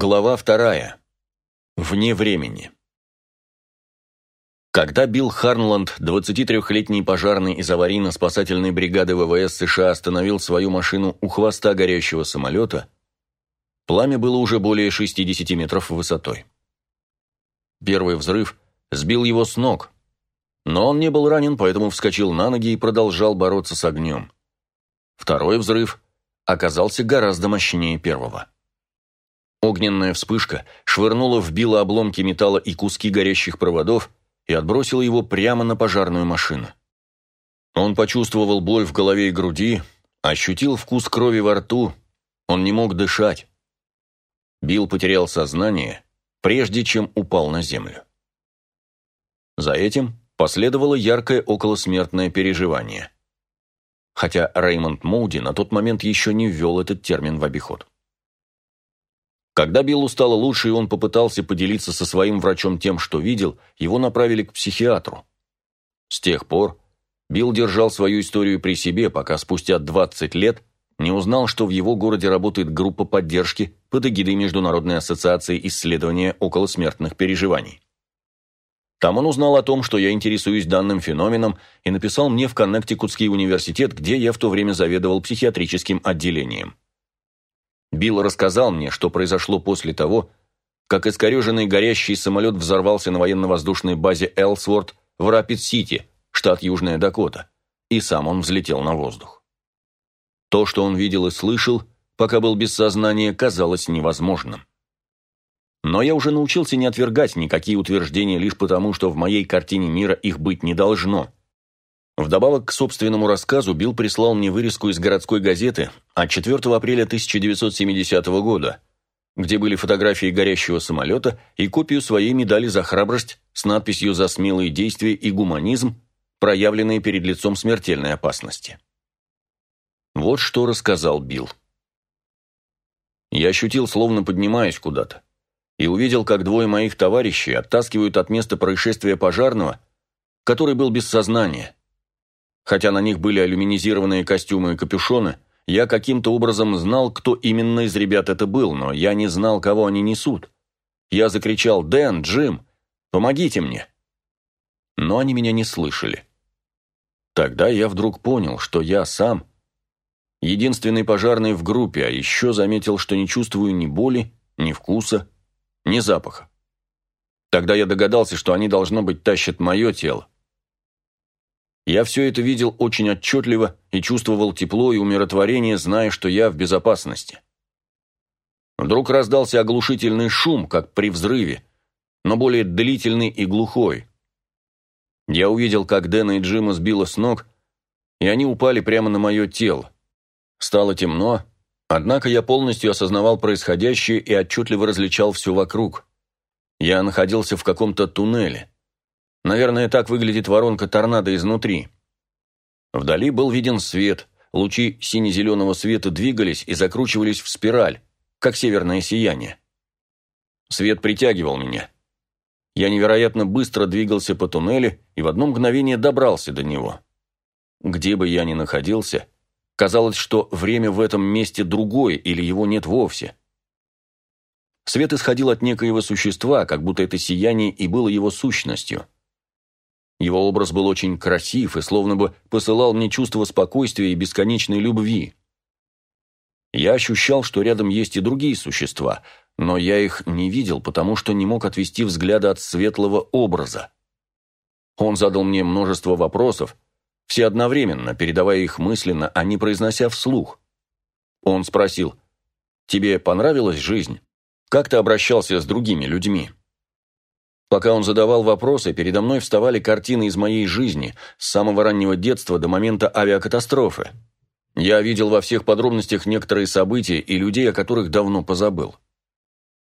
Глава вторая. Вне времени. Когда Билл Харнланд, 23-летний пожарный из аварийно-спасательной бригады ВВС США, остановил свою машину у хвоста горящего самолета, пламя было уже более 60 метров высотой. Первый взрыв сбил его с ног, но он не был ранен, поэтому вскочил на ноги и продолжал бороться с огнем. Второй взрыв оказался гораздо мощнее первого. Огненная вспышка швырнула в Билла обломки металла и куски горящих проводов и отбросила его прямо на пожарную машину. Он почувствовал боль в голове и груди, ощутил вкус крови во рту, он не мог дышать. Билл потерял сознание, прежде чем упал на землю. За этим последовало яркое околосмертное переживание. Хотя Реймонд Моуди на тот момент еще не ввел этот термин в обиход. Когда Биллу стало лучше, и он попытался поделиться со своим врачом тем, что видел, его направили к психиатру. С тех пор Билл держал свою историю при себе, пока спустя 20 лет не узнал, что в его городе работает группа поддержки под эгидой Международной ассоциации исследования околосмертных переживаний. Там он узнал о том, что я интересуюсь данным феноменом, и написал мне в Коннектикутский университет, где я в то время заведовал психиатрическим отделением. Билл рассказал мне, что произошло после того, как искореженный горящий самолет взорвался на военно-воздушной базе Элсворт в Рапид-Сити, штат Южная Дакота, и сам он взлетел на воздух. То, что он видел и слышал, пока был без сознания, казалось невозможным. Но я уже научился не отвергать никакие утверждения лишь потому, что в моей картине мира их быть не должно – Вдобавок к собственному рассказу Билл прислал мне вырезку из городской газеты от 4 апреля 1970 года, где были фотографии горящего самолета и копию своей медали за храбрость с надписью «За смелые действия и гуманизм, проявленные перед лицом смертельной опасности». Вот что рассказал Билл. Я ощутил, словно поднимаясь куда-то, и увидел, как двое моих товарищей оттаскивают от места происшествия пожарного, который был без сознания – Хотя на них были алюминизированные костюмы и капюшоны, я каким-то образом знал, кто именно из ребят это был, но я не знал, кого они несут. Я закричал «Дэн, Джим, помогите мне!» Но они меня не слышали. Тогда я вдруг понял, что я сам единственный пожарный в группе, а еще заметил, что не чувствую ни боли, ни вкуса, ни запаха. Тогда я догадался, что они, должно быть, тащат мое тело. Я все это видел очень отчетливо и чувствовал тепло и умиротворение, зная, что я в безопасности. Вдруг раздался оглушительный шум, как при взрыве, но более длительный и глухой. Я увидел, как Дэна и Джима сбило с ног, и они упали прямо на мое тело. Стало темно, однако я полностью осознавал происходящее и отчетливо различал все вокруг. Я находился в каком-то туннеле. Наверное, так выглядит воронка торнадо изнутри. Вдали был виден свет, лучи сине-зеленого света двигались и закручивались в спираль, как северное сияние. Свет притягивал меня. Я невероятно быстро двигался по туннелю и в одно мгновение добрался до него. Где бы я ни находился, казалось, что время в этом месте другое или его нет вовсе. Свет исходил от некоего существа, как будто это сияние и было его сущностью – его образ был очень красив и словно бы посылал мне чувство спокойствия и бесконечной любви. Я ощущал, что рядом есть и другие существа, но я их не видел, потому что не мог отвести взгляда от светлого образа. Он задал мне множество вопросов, все одновременно, передавая их мысленно, а не произнося вслух. Он спросил, «Тебе понравилась жизнь? Как ты обращался с другими людьми?» Пока он задавал вопросы, передо мной вставали картины из моей жизни, с самого раннего детства до момента авиакатастрофы. Я видел во всех подробностях некоторые события и людей, о которых давно позабыл.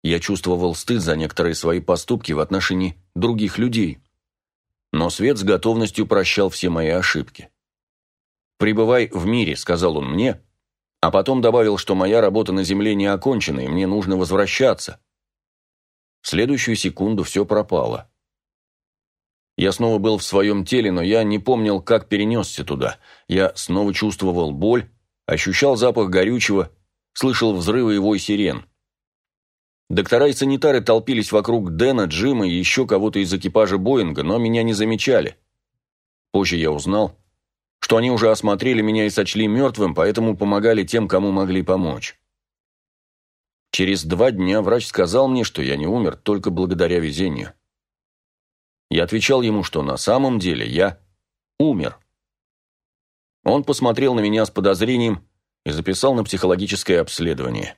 Я чувствовал стыд за некоторые свои поступки в отношении других людей. Но Свет с готовностью прощал все мои ошибки. «Пребывай в мире», — сказал он мне, а потом добавил, что моя работа на Земле не окончена, и мне нужно возвращаться. В следующую секунду все пропало. Я снова был в своем теле, но я не помнил, как перенесся туда. Я снова чувствовал боль, ощущал запах горючего, слышал взрывы и вой сирен. Доктора и санитары толпились вокруг Дэна, Джима и еще кого-то из экипажа Боинга, но меня не замечали. Позже я узнал, что они уже осмотрели меня и сочли мертвым, поэтому помогали тем, кому могли помочь. Через два дня врач сказал мне, что я не умер только благодаря везению. Я отвечал ему, что на самом деле я умер. Он посмотрел на меня с подозрением и записал на психологическое обследование.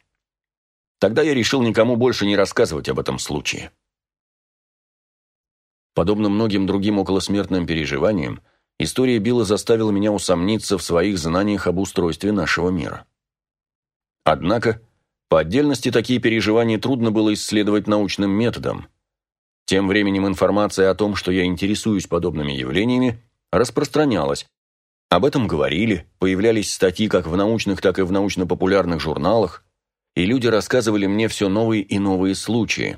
Тогда я решил никому больше не рассказывать об этом случае. Подобно многим другим околосмертным переживаниям, история Билла заставила меня усомниться в своих знаниях об устройстве нашего мира. Однако, по отдельности такие переживания трудно было исследовать научным методом. Тем временем информация о том, что я интересуюсь подобными явлениями, распространялась. Об этом говорили, появлялись статьи как в научных, так и в научно-популярных журналах, и люди рассказывали мне все новые и новые случаи.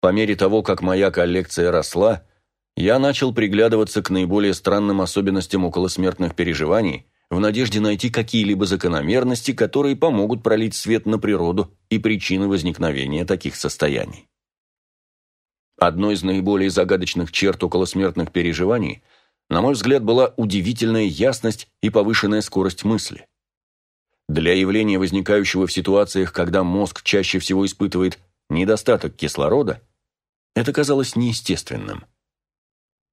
По мере того, как моя коллекция росла, я начал приглядываться к наиболее странным особенностям околосмертных переживаний в надежде найти какие-либо закономерности, которые помогут пролить свет на природу и причины возникновения таких состояний. Одной из наиболее загадочных черт околосмертных переживаний, на мой взгляд, была удивительная ясность и повышенная скорость мысли. Для явления, возникающего в ситуациях, когда мозг чаще всего испытывает недостаток кислорода, это казалось неестественным.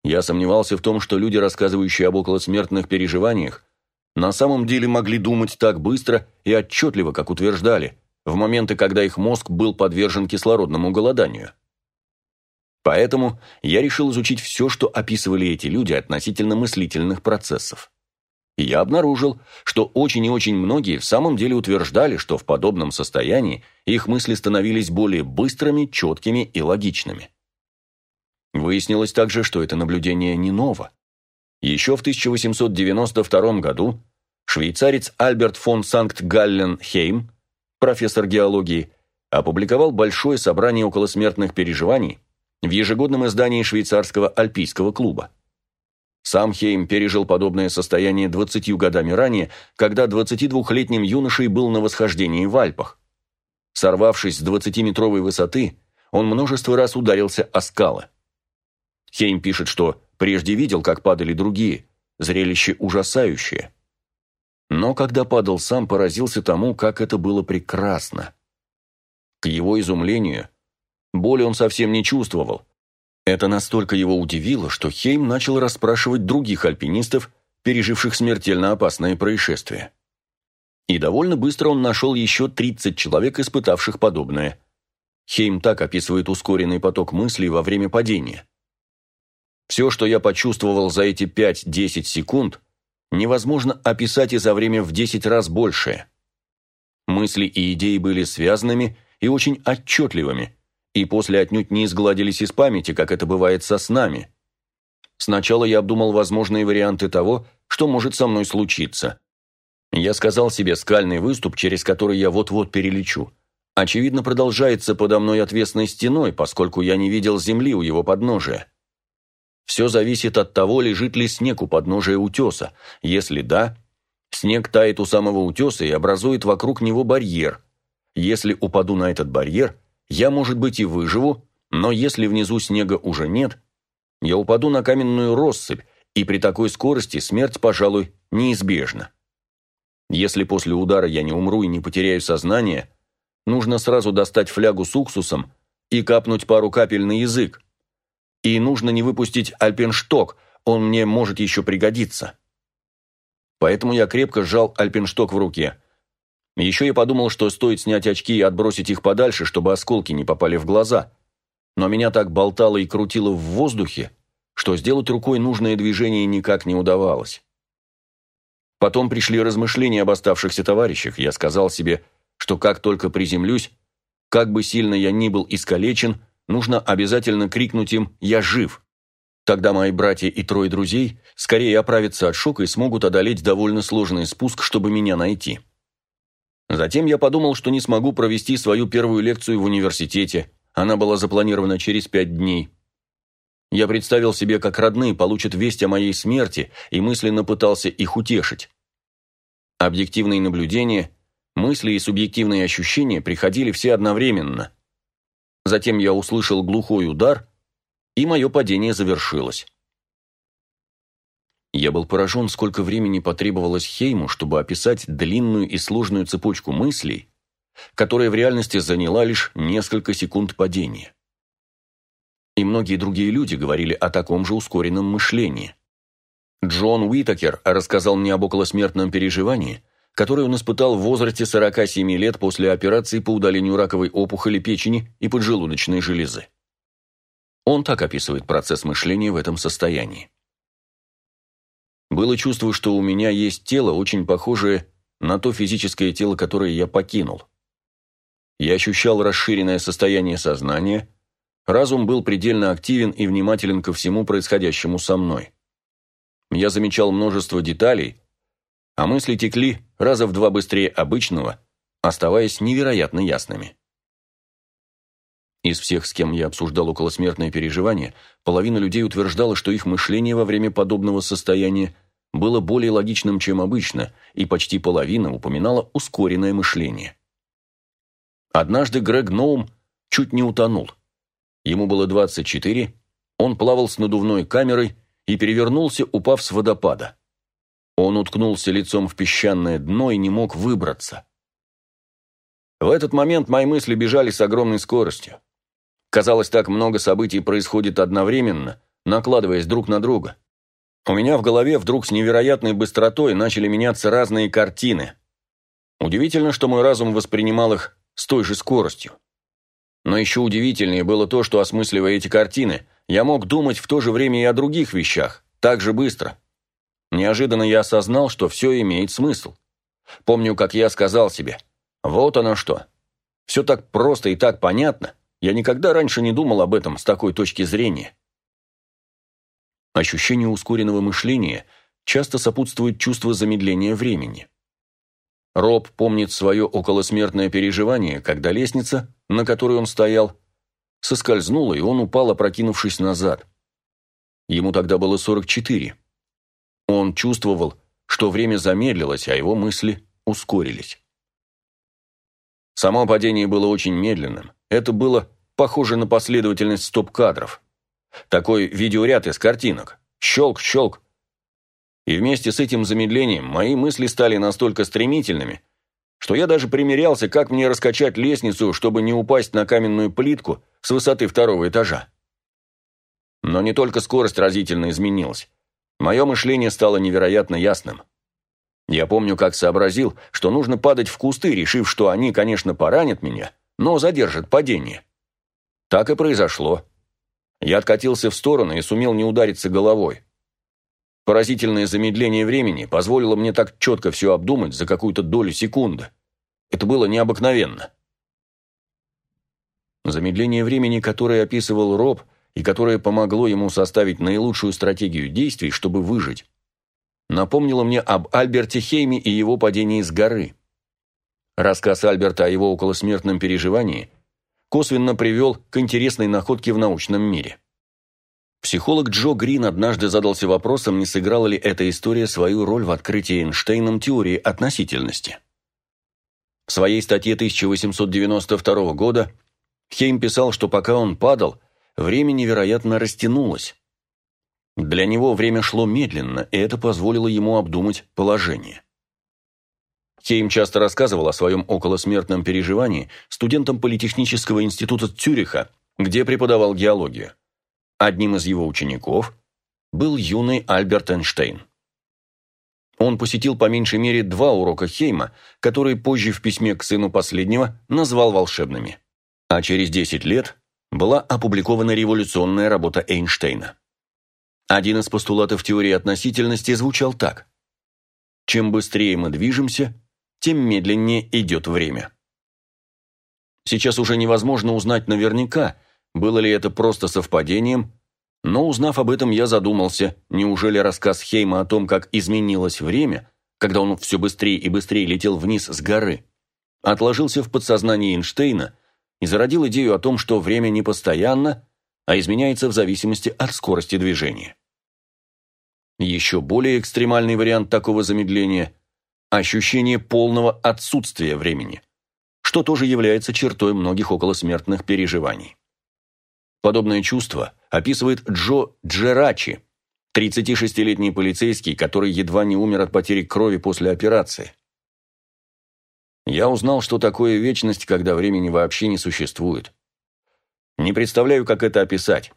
Я сомневался в том, что люди, рассказывающие об околосмертных переживаниях, на самом деле могли думать так быстро и отчетливо, как утверждали, в моменты, когда их мозг был подвержен кислородному голоданию. Поэтому я решил изучить все, что описывали эти люди относительно мыслительных процессов. И я обнаружил, что очень и очень многие в самом деле утверждали, что в подобном состоянии их мысли становились более быстрыми, четкими и логичными. Выяснилось также, что это наблюдение не ново. Еще в 1892 году швейцарец Альберт фон Санкт-Галлен-Хейм, профессор геологии, опубликовал большое собрание околосмертных переживаний в ежегодном издании швейцарского альпийского клуба. Сам Хейм пережил подобное состояние 20 годами ранее, когда 22-летним юношей был на восхождении в Альпах. Сорвавшись с 20-метровой высоты, он множество раз ударился о скалы. Хейм пишет, что прежде видел, как падали другие, зрелище ужасающее. Но когда падал сам, поразился тому, как это было прекрасно. К его изумлению, боли он совсем не чувствовал. Это настолько его удивило, что Хейм начал расспрашивать других альпинистов, переживших смертельно опасное происшествие. И довольно быстро он нашел еще 30 человек, испытавших подобное. Хейм так описывает ускоренный поток мыслей во время падения. Все, что я почувствовал за эти 5-10 секунд, невозможно описать и за время в 10 раз большее. Мысли и идеи были связанными и очень отчетливыми, и после отнюдь не изгладились из памяти, как это бывает со снами. Сначала я обдумал возможные варианты того, что может со мной случиться. Я сказал себе скальный выступ, через который я вот-вот перелечу. Очевидно, продолжается подо мной отвесной стеной, поскольку я не видел земли у его подножия. Все зависит от того, лежит ли снег у подножия утеса. Если да, снег тает у самого утеса и образует вокруг него барьер. Если упаду на этот барьер, я, может быть, и выживу, но если внизу снега уже нет, я упаду на каменную россыпь, и при такой скорости смерть, пожалуй, неизбежна. Если после удара я не умру и не потеряю сознание, нужно сразу достать флягу с уксусом и капнуть пару капель на язык, и нужно не выпустить альпеншток, он мне может еще пригодиться. Поэтому я крепко сжал альпеншток в руке. Еще я подумал, что стоит снять очки и отбросить их подальше, чтобы осколки не попали в глаза. Но меня так болтало и крутило в воздухе, что сделать рукой нужное движение никак не удавалось. Потом пришли размышления об оставшихся товарищах. Я сказал себе, что как только приземлюсь, как бы сильно я ни был искалечен, нужно обязательно крикнуть им «Я жив!». Тогда мои братья и трое друзей скорее оправятся от шока и смогут одолеть довольно сложный спуск, чтобы меня найти. Затем я подумал, что не смогу провести свою первую лекцию в университете. Она была запланирована через пять дней. Я представил себе, как родные получат весть о моей смерти, и мысленно пытался их утешить. Объективные наблюдения, мысли и субъективные ощущения приходили все одновременно – Затем я услышал глухой удар, и мое падение завершилось. Я был поражен, сколько времени потребовалось Хейму, чтобы описать длинную и сложную цепочку мыслей, которая в реальности заняла лишь несколько секунд падения. И многие другие люди говорили о таком же ускоренном мышлении. Джон Уитакер рассказал мне об околосмертном переживании, которое он испытал в возрасте 47 лет после операции по удалению раковой опухоли печени и поджелудочной железы. Он так описывает процесс мышления в этом состоянии. Было чувство, что у меня есть тело, очень похожее на то физическое тело, которое я покинул. Я ощущал расширенное состояние сознания, разум был предельно активен и внимателен ко всему происходящему со мной. Я замечал множество деталей, а мысли текли раза в два быстрее обычного, оставаясь невероятно ясными. Из всех, с кем я обсуждал околосмертные переживания, половина людей утверждала, что их мышление во время подобного состояния было более логичным, чем обычно, и почти половина упоминала ускоренное мышление. Однажды Грег Ноум чуть не утонул. Ему было 24, он плавал с надувной камерой и перевернулся, упав с водопада. Он уткнулся лицом в песчаное дно и не мог выбраться. В этот момент мои мысли бежали с огромной скоростью. Казалось, так много событий происходит одновременно, накладываясь друг на друга. У меня в голове вдруг с невероятной быстротой начали меняться разные картины. Удивительно, что мой разум воспринимал их с той же скоростью. Но еще удивительнее было то, что, осмысливая эти картины, я мог думать в то же время и о других вещах, так же быстро. Неожиданно я осознал, что все имеет смысл. Помню, как я сказал себе, вот оно что. Все так просто и так понятно, я никогда раньше не думал об этом с такой точки зрения. Ощущение ускоренного мышления часто сопутствует чувство замедления времени. Роб помнит свое околосмертное переживание, когда лестница, на которой он стоял, соскользнула, и он упал, опрокинувшись назад. Ему тогда было 44. Он чувствовал, что время замедлилось, а его мысли ускорились. Само падение было очень медленным. Это было похоже на последовательность стоп-кадров. Такой видеоряд из картинок. Щелк, щелк. И вместе с этим замедлением мои мысли стали настолько стремительными, что я даже примерялся, как мне раскачать лестницу, чтобы не упасть на каменную плитку с высоты второго этажа. Но не только скорость разительно изменилась. Мое мышление стало невероятно ясным. Я помню, как сообразил, что нужно падать в кусты, решив, что они, конечно, поранят меня, но задержат падение. Так и произошло. Я откатился в сторону и сумел не удариться головой. Поразительное замедление времени позволило мне так четко все обдумать за какую-то долю секунды. Это было необыкновенно. Замедление времени, которое описывал Роб, и которое помогло ему составить наилучшую стратегию действий, чтобы выжить, напомнило мне об Альберте Хейме и его падении с горы. Рассказ Альберта о его околосмертном переживании косвенно привел к интересной находке в научном мире. Психолог Джо Грин однажды задался вопросом, не сыграла ли эта история свою роль в открытии Эйнштейном теории относительности. В своей статье 1892 года Хейм писал, что пока он падал, время невероятно растянулось. Для него время шло медленно, и это позволило ему обдумать положение. Хейм часто рассказывал о своем околосмертном переживании студентам Политехнического института Цюриха, где преподавал геологию. Одним из его учеников был юный Альберт Эйнштейн. Он посетил по меньшей мере два урока Хейма, которые позже в письме к сыну последнего назвал волшебными. А через 10 лет была опубликована революционная работа Эйнштейна. Один из постулатов теории относительности звучал так. Чем быстрее мы движемся, тем медленнее идет время. Сейчас уже невозможно узнать наверняка, было ли это просто совпадением, но узнав об этом, я задумался, неужели рассказ Хейма о том, как изменилось время, когда он все быстрее и быстрее летел вниз с горы, отложился в подсознании Эйнштейна и зародил идею о том, что время не постоянно, а изменяется в зависимости от скорости движения. Еще более экстремальный вариант такого замедления ощущение полного отсутствия времени. что тоже является чертой многих околосмертных переживаний. Подобное чувство описывает Джо Джерачи, 36-летний полицейский, который едва не умер от потери крови после операции. Я узнал, что такое вечность, когда времени вообще не существует. Не представляю, как это описать.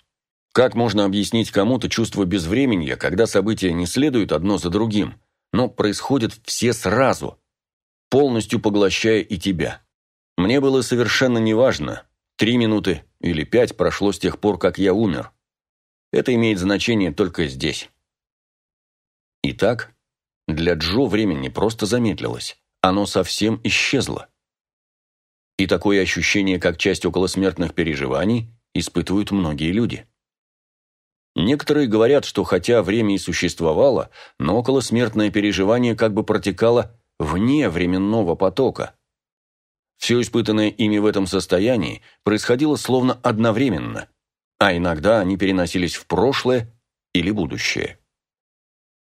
Как можно объяснить кому-то чувство безвременья, когда события не следуют одно за другим, но происходят все сразу, полностью поглощая и тебя? Мне было совершенно неважно, три минуты или пять прошло с тех пор, как я умер. Это имеет значение только здесь. Итак, для Джо время не просто замедлилось, оно совсем исчезло. И такое ощущение, как часть околосмертных переживаний, испытывают многие люди. Некоторые говорят, что хотя время и существовало, но околосмертное переживание как бы протекало вне временного потока. Все испытанное ими в этом состоянии происходило словно одновременно, а иногда они переносились в прошлое или будущее.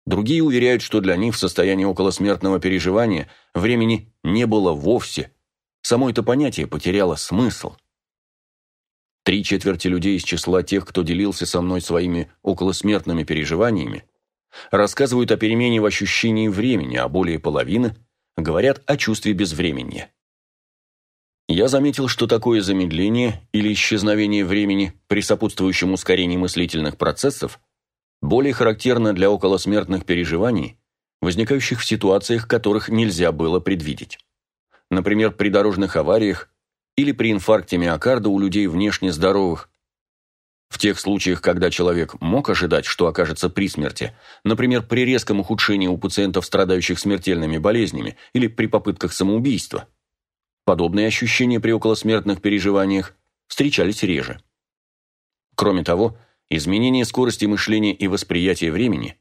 Другие уверяют, что для них в состоянии околосмертного переживания времени не было вовсе, само это понятие потеряло смысл. Три четверти людей из числа тех, кто делился со мной своими околосмертными переживаниями, рассказывают о перемене в ощущении времени, а более половины говорят о чувстве безвременья. Я заметил, что такое замедление или исчезновение времени при сопутствующем ускорении мыслительных процессов более характерно для околосмертных переживаний, возникающих в ситуациях, которых нельзя было предвидеть. Например, при дорожных авариях или при инфаркте миокарда у людей внешне здоровых. В тех случаях, когда человек мог ожидать, что окажется при смерти, например, при резком ухудшении у пациентов, страдающих смертельными болезнями, или при попытках самоубийства, подобные ощущения при околосмертных переживаниях встречались реже. Кроме того, изменения скорости мышления и восприятия времени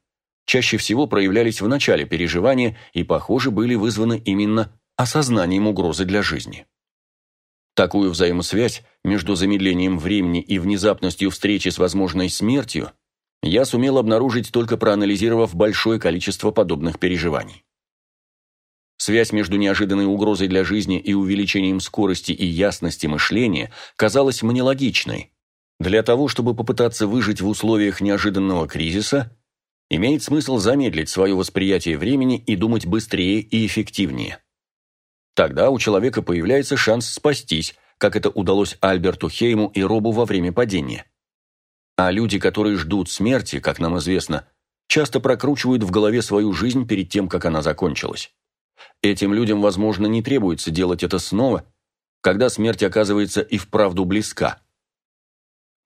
чаще всего проявлялись в начале переживания и, похоже, были вызваны именно осознанием угрозы для жизни. Такую взаимосвязь между замедлением времени и внезапностью встречи с возможной смертью я сумел обнаружить только проанализировав большое количество подобных переживаний. Связь между неожиданной угрозой для жизни и увеличением скорости и ясности мышления казалась мне логичной. Для того, чтобы попытаться выжить в условиях неожиданного кризиса, имеет смысл замедлить свое восприятие времени и думать быстрее и эффективнее. Тогда у человека появляется шанс спастись, как это удалось Альберту Хейму и Робу во время падения. А люди, которые ждут смерти, как нам известно, часто прокручивают в голове свою жизнь перед тем, как она закончилась. Этим людям, возможно, не требуется делать это снова, когда смерть оказывается и вправду близка.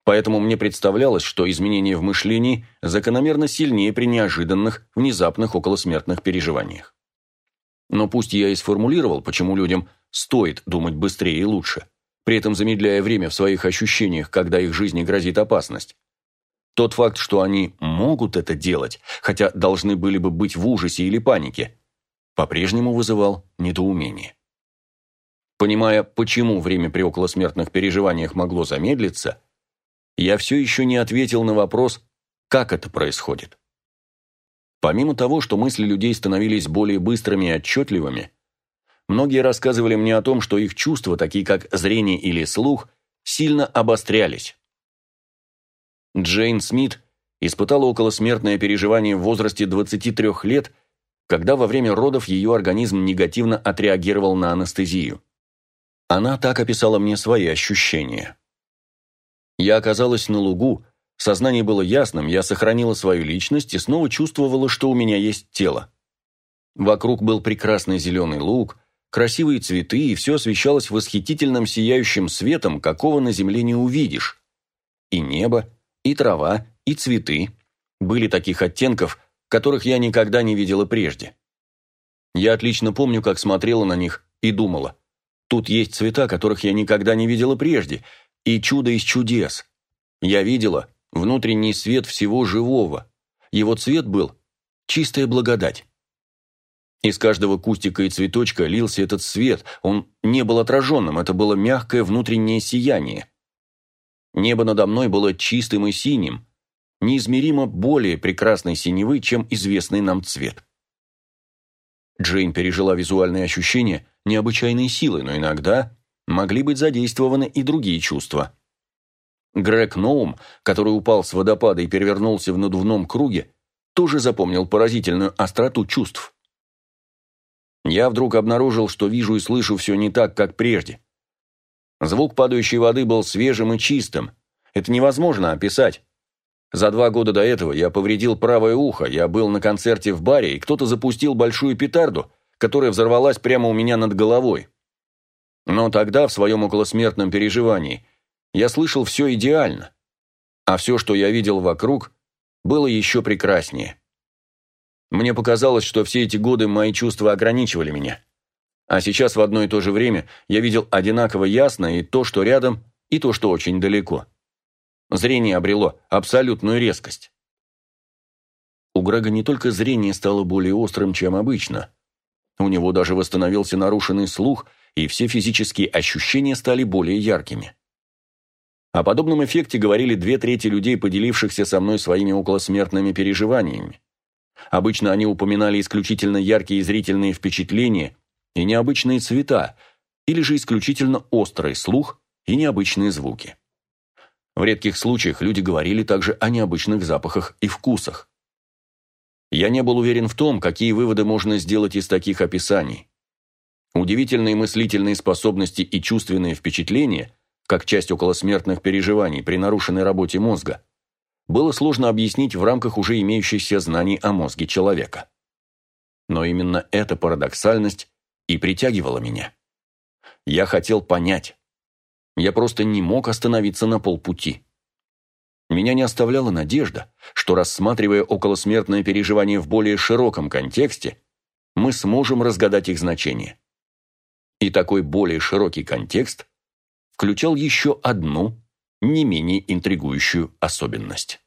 Поэтому мне представлялось, что изменения в мышлении закономерно сильнее при неожиданных, внезапных околосмертных переживаниях. Но пусть я и сформулировал, почему людям стоит думать быстрее и лучше, при этом замедляя время в своих ощущениях, когда их жизни грозит опасность. Тот факт, что они могут это делать, хотя должны были бы быть в ужасе или панике, по-прежнему вызывал недоумение. Понимая, почему время при околосмертных переживаниях могло замедлиться, я все еще не ответил на вопрос, как это происходит. Помимо того, что мысли людей становились более быстрыми и отчетливыми, многие рассказывали мне о том, что их чувства, такие как зрение или слух, сильно обострялись. Джейн Смит испытала околосмертное переживание в возрасте 23 лет, когда во время родов ее организм негативно отреагировал на анестезию. Она так описала мне свои ощущения. Я оказалась на лугу, Сознание было ясным, я сохранила свою личность и снова чувствовала, что у меня есть тело. Вокруг был прекрасный зеленый луг, красивые цветы, и все освещалось восхитительным сияющим светом, какого на земле не увидишь. И небо, и трава, и цветы были таких оттенков, которых я никогда не видела прежде. Я отлично помню, как смотрела на них и думала, тут есть цвета, которых я никогда не видела прежде, и чудо из чудес. Я видела, внутренний свет всего живого. Его цвет был чистая благодать. Из каждого кустика и цветочка лился этот свет, он не был отраженным, это было мягкое внутреннее сияние. Небо надо мной было чистым и синим, неизмеримо более прекрасной синевы, чем известный нам цвет. Джейн пережила визуальные ощущения необычайной силы, но иногда могли быть задействованы и другие чувства. Грег Ноум, который упал с водопада и перевернулся в надувном круге, тоже запомнил поразительную остроту чувств. Я вдруг обнаружил, что вижу и слышу все не так, как прежде. Звук падающей воды был свежим и чистым. Это невозможно описать. За два года до этого я повредил правое ухо, я был на концерте в баре, и кто-то запустил большую петарду, которая взорвалась прямо у меня над головой. Но тогда, в своем околосмертном переживании, я слышал все идеально, а все, что я видел вокруг, было еще прекраснее. Мне показалось, что все эти годы мои чувства ограничивали меня. А сейчас в одно и то же время я видел одинаково ясно и то, что рядом, и то, что очень далеко. Зрение обрело абсолютную резкость. У Грега не только зрение стало более острым, чем обычно. У него даже восстановился нарушенный слух, и все физические ощущения стали более яркими. О подобном эффекте говорили две трети людей, поделившихся со мной своими околосмертными переживаниями. Обычно они упоминали исключительно яркие зрительные впечатления и необычные цвета, или же исключительно острый слух и необычные звуки. В редких случаях люди говорили также о необычных запахах и вкусах. Я не был уверен в том, какие выводы можно сделать из таких описаний. Удивительные мыслительные способности и чувственные впечатления, как часть околосмертных переживаний при нарушенной работе мозга, было сложно объяснить в рамках уже имеющихся знаний о мозге человека. Но именно эта парадоксальность и притягивала меня. Я хотел понять, я просто не мог остановиться на полпути. Меня не оставляла надежда, что, рассматривая околосмертное переживание в более широком контексте, мы сможем разгадать их значение. И такой более широкий контекст включал еще одну, не менее интригующую особенность.